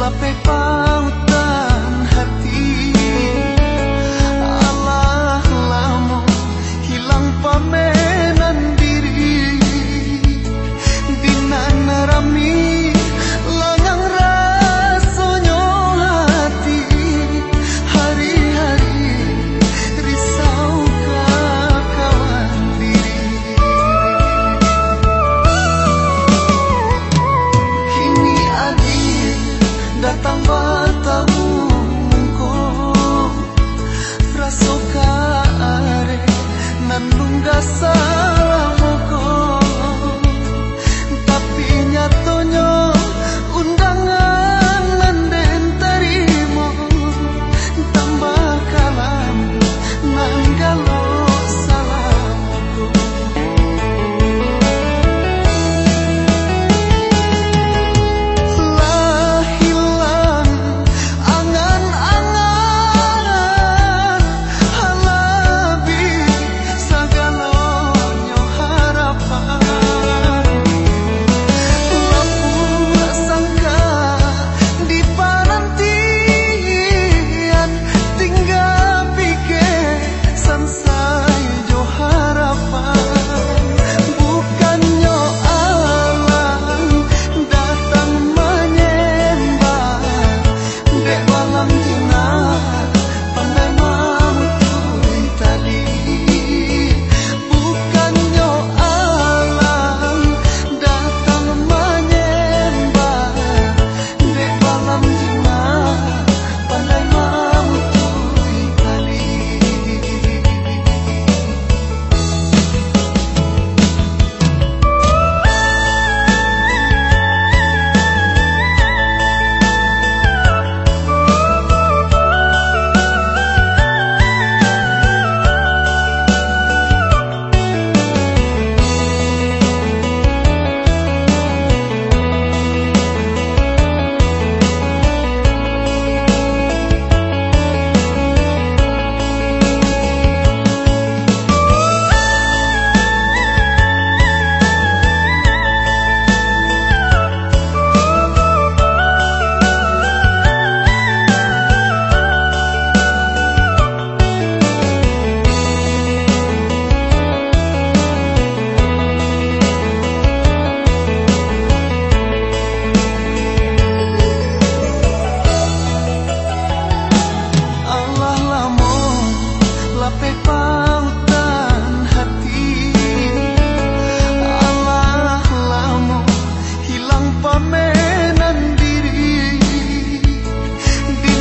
La pepa. pamenan diri di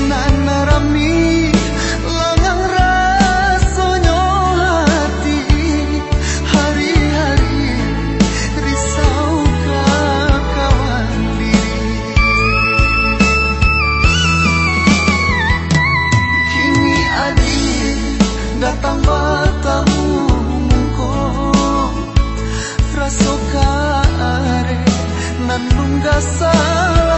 rami langang rasanya hati. Hari-hari risau kawan diri. Kini adik datang dan